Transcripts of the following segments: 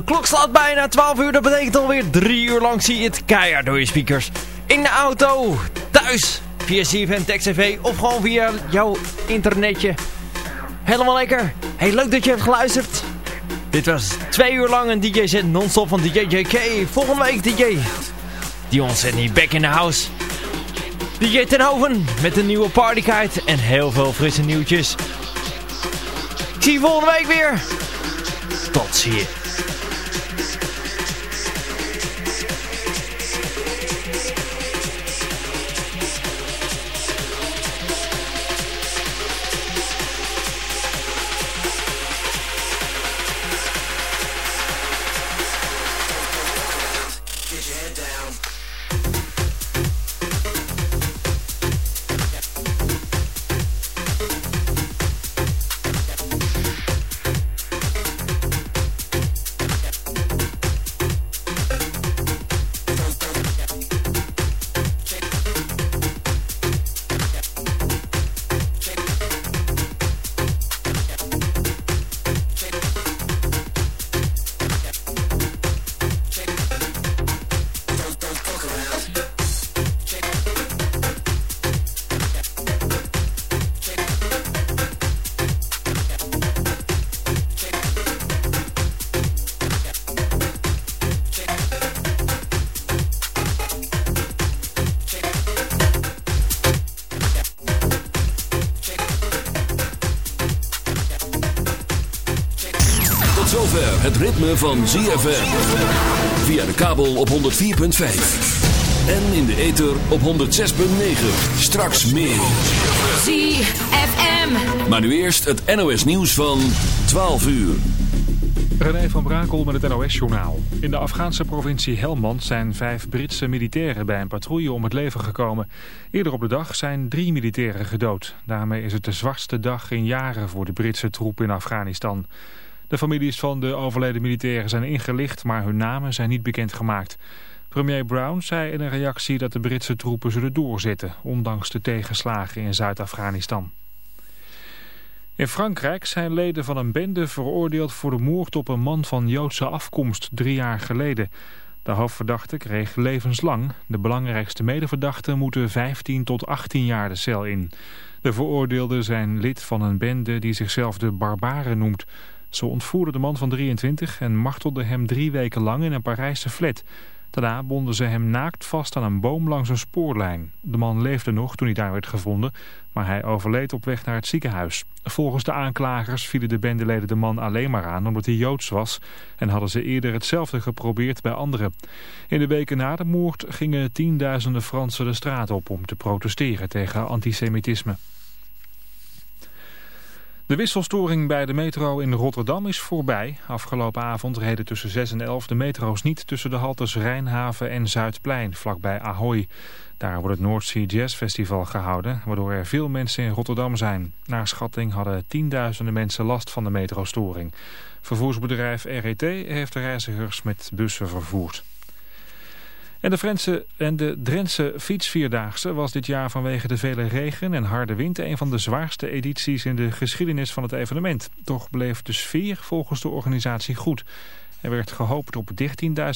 De klok slaat bijna 12 uur, dat betekent alweer 3 uur lang zie je het keihard door je speakers. In de auto, thuis, via CFM Text TV of gewoon via jouw internetje. Helemaal lekker. Hey, leuk dat je hebt geluisterd. Dit was 2 uur lang een DJ set non-stop van DJ JK. Volgende week DJ Dion niet back in the house. DJ Tenhoven met een nieuwe partykite en heel veel frisse nieuwtjes. Ik zie je volgende week weer. Tot ziens. Van ZFM. Via de kabel op 104.5. En in de ether op 106.9. Straks meer. ZFM. Maar nu eerst het NOS nieuws van 12 uur. René van Brakel met het NOS-journaal. In de Afghaanse provincie Helmand zijn vijf Britse militairen bij een patrouille om het leven gekomen. Eerder op de dag zijn drie militairen gedood. Daarmee is het de zwartste dag in jaren voor de Britse troep in Afghanistan. De families van de overleden militairen zijn ingelicht, maar hun namen zijn niet bekendgemaakt. Premier Brown zei in een reactie dat de Britse troepen zullen doorzetten, ondanks de tegenslagen in Zuid-Afghanistan. In Frankrijk zijn leden van een bende veroordeeld voor de moord op een man van Joodse afkomst drie jaar geleden. De hoofdverdachte kreeg levenslang. De belangrijkste medeverdachten moeten 15 tot 18 jaar de cel in. De veroordeelden zijn lid van een bende die zichzelf de Barbaren noemt. Ze ontvoerden de man van 23 en martelden hem drie weken lang in een Parijse flat. Daarna bonden ze hem naakt vast aan een boom langs een spoorlijn. De man leefde nog toen hij daar werd gevonden, maar hij overleed op weg naar het ziekenhuis. Volgens de aanklagers vielen de bendeleden de man alleen maar aan omdat hij Joods was... en hadden ze eerder hetzelfde geprobeerd bij anderen. In de weken na de moord gingen tienduizenden Fransen de straat op om te protesteren tegen antisemitisme. De wisselstoring bij de metro in Rotterdam is voorbij. Afgelopen avond reden tussen 6 en 11 de metro's niet tussen de haltes Rijnhaven en Zuidplein, vlakbij Ahoy. Daar wordt het North Sea Jazz Festival gehouden, waardoor er veel mensen in Rotterdam zijn. Naar schatting hadden tienduizenden mensen last van de metrostoring. Vervoersbedrijf RET heeft de reizigers met bussen vervoerd. En de, Franse, en de Drentse fietsvierdaagse was dit jaar vanwege de vele regen en harde wind een van de zwaarste edities in de geschiedenis van het evenement. Toch bleef de sfeer volgens de organisatie goed. Er werd gehoopt op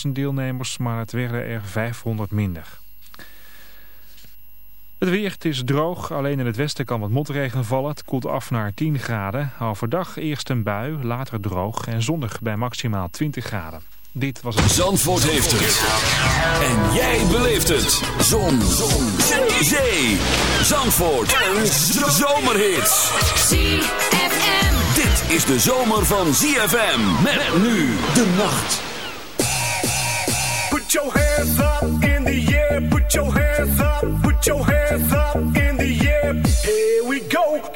13.000 deelnemers, maar het werden er 500 minder. Het weer, is droog. Alleen in het westen kan wat motregen vallen. Het koelt af naar 10 graden. Overdag eerst een bui, later droog en zonnig bij maximaal 20 graden. Dit was het. Zandvoort heeft het. En jij beleeft het. Zon. Zon. Zee. Zandvoort. Een zomerhit. ZFM. Dit is de zomer van ZFM. Met nu de nacht. Put your hands up in the air. Put your hands up. Put your hands up in the air. Here we go.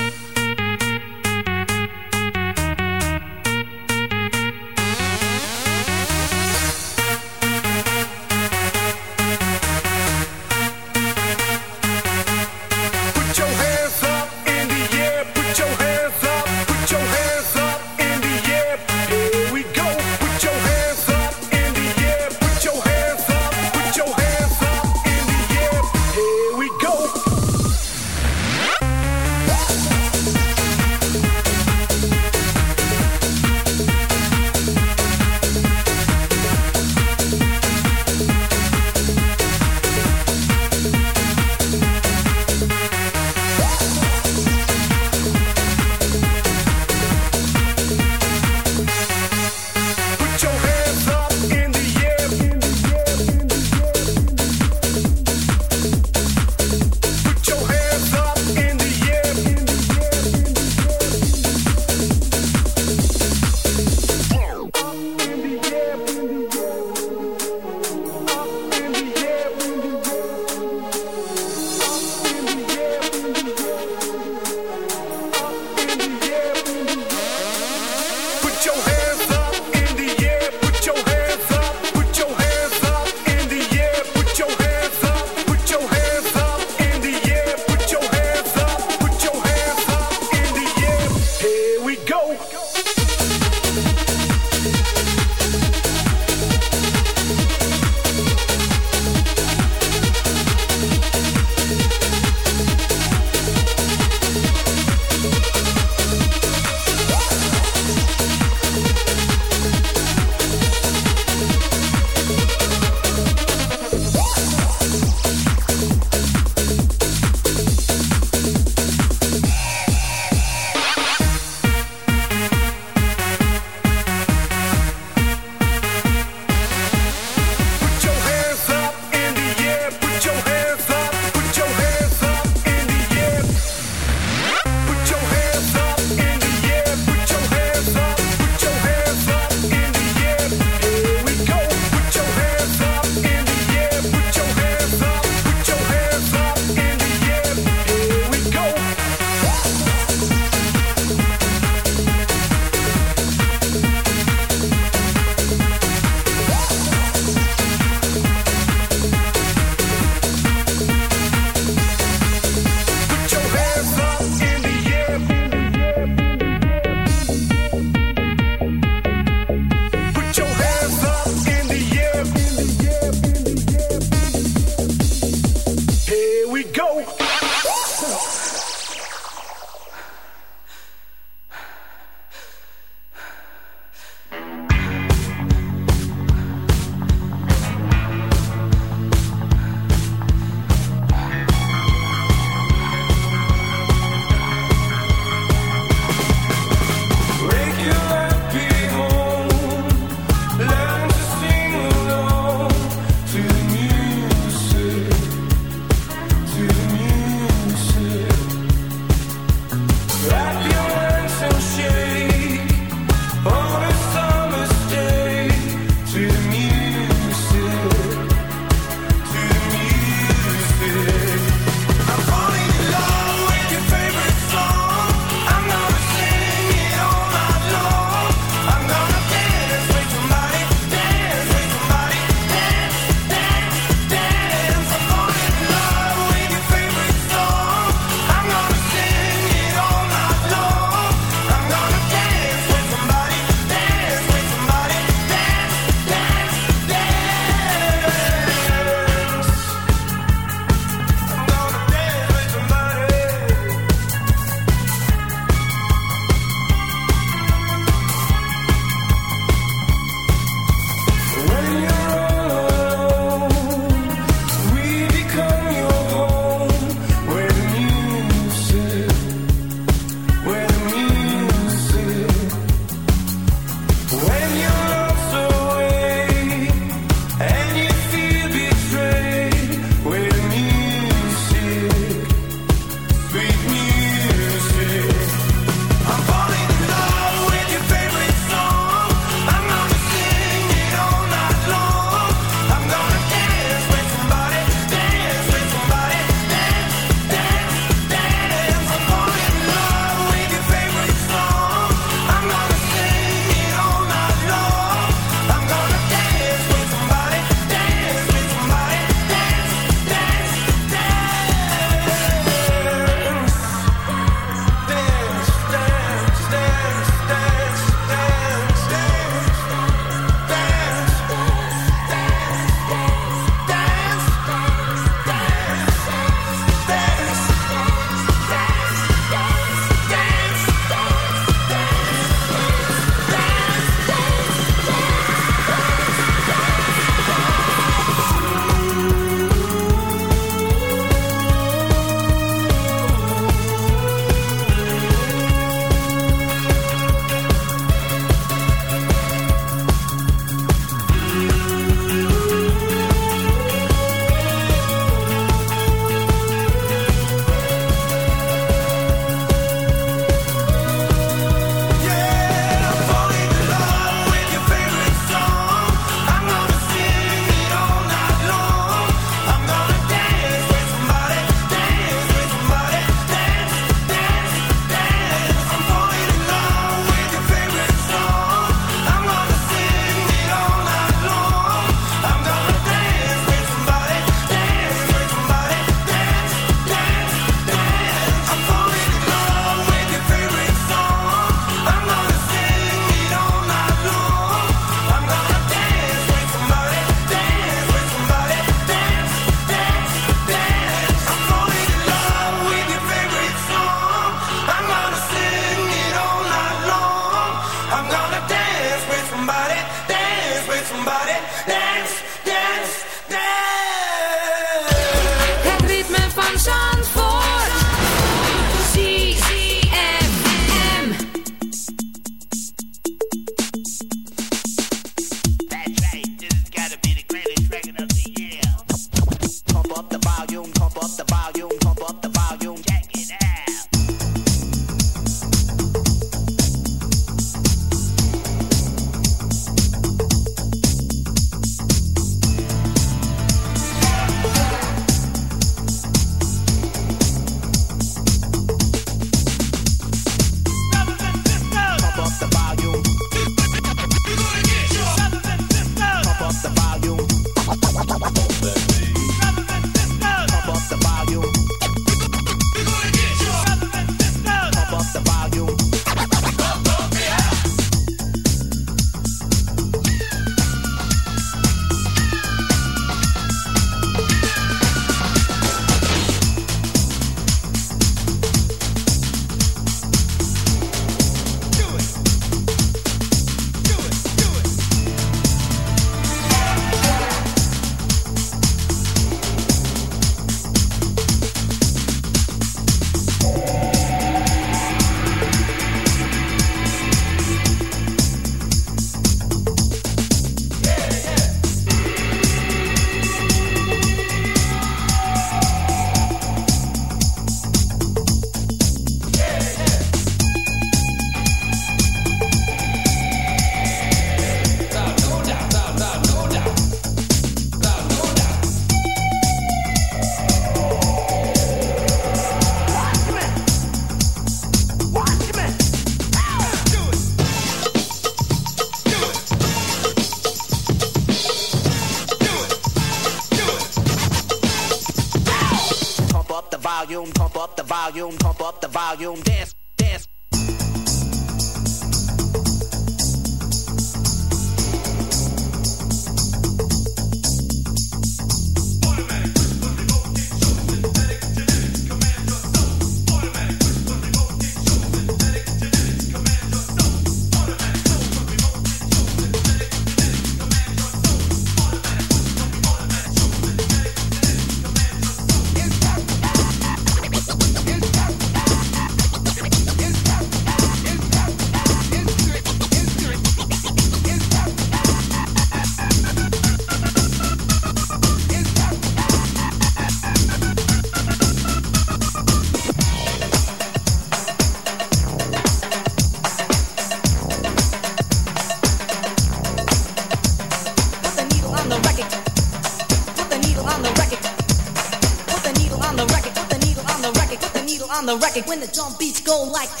when the drum beats go like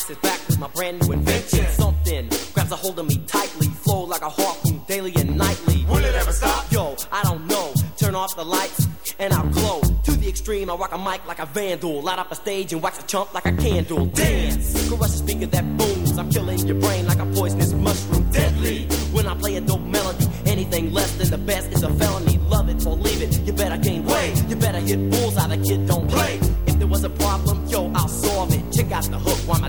Ice is back with my brand new invention. Something grabs a hold of me tightly, flow like a harpoon daily and nightly. Will it ever stop? Yo, I don't know. Turn off the lights and I'll glow. To the extreme, I rock a mic like a vandal. Light up a stage and wax a chump like a candle. Dance! Caress the speaker that booms. I'm killing your brain like a poisonous mushroom. Deadly! When I play a dope melody, anything less than the best is a felony. Love it or leave it, you better gain weight. You better hit bulls out of kid, don't play. If there was a problem, yo, I'll solve it. Check out the hook why my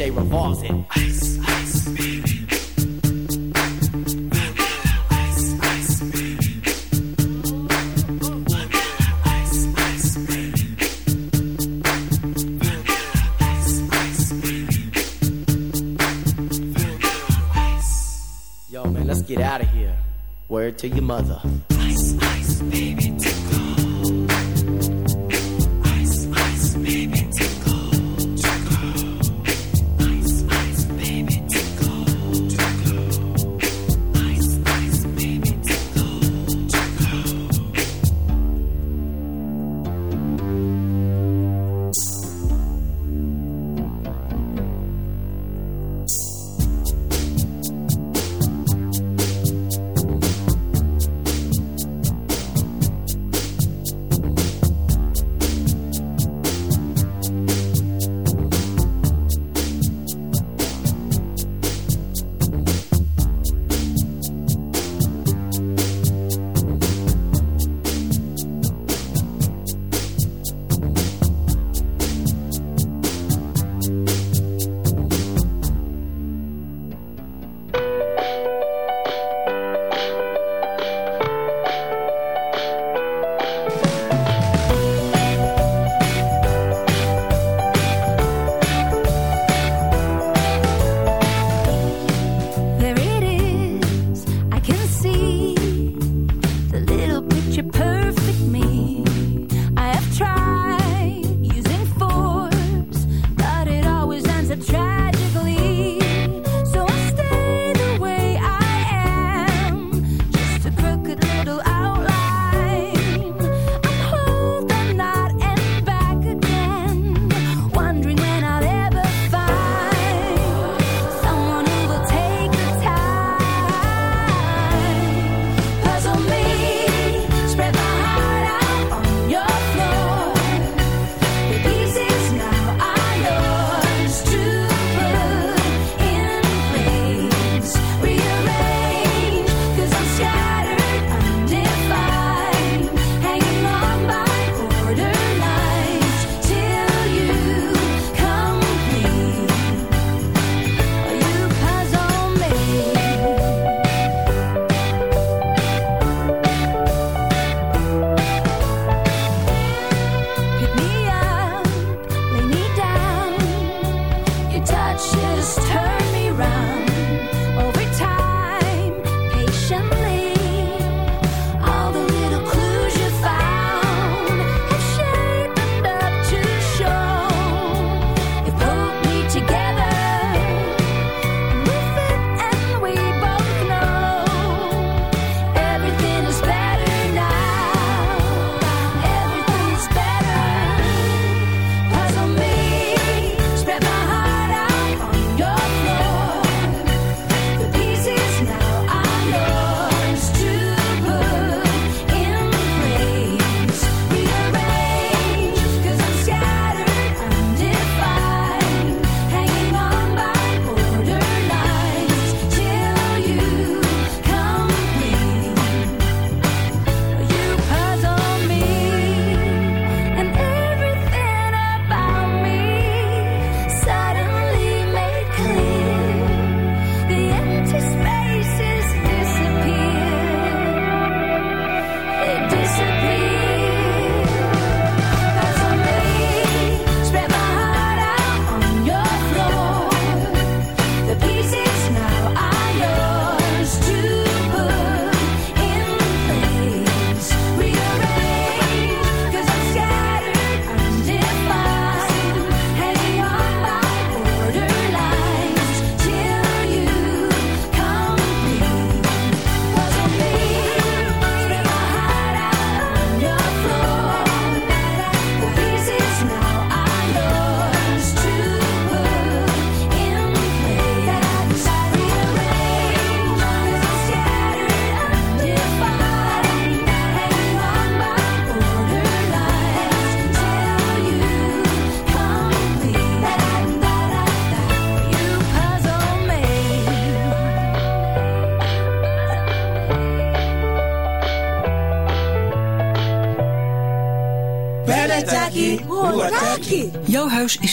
say revolt.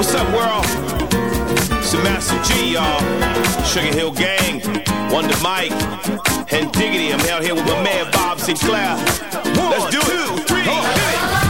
What's up, world? It's the Master G, y'all. Sugar Hill Gang, Wonder Mike, and Diggity. I'm out here with my man Bob Sinclair. One, Let's do it. Two, three, oh.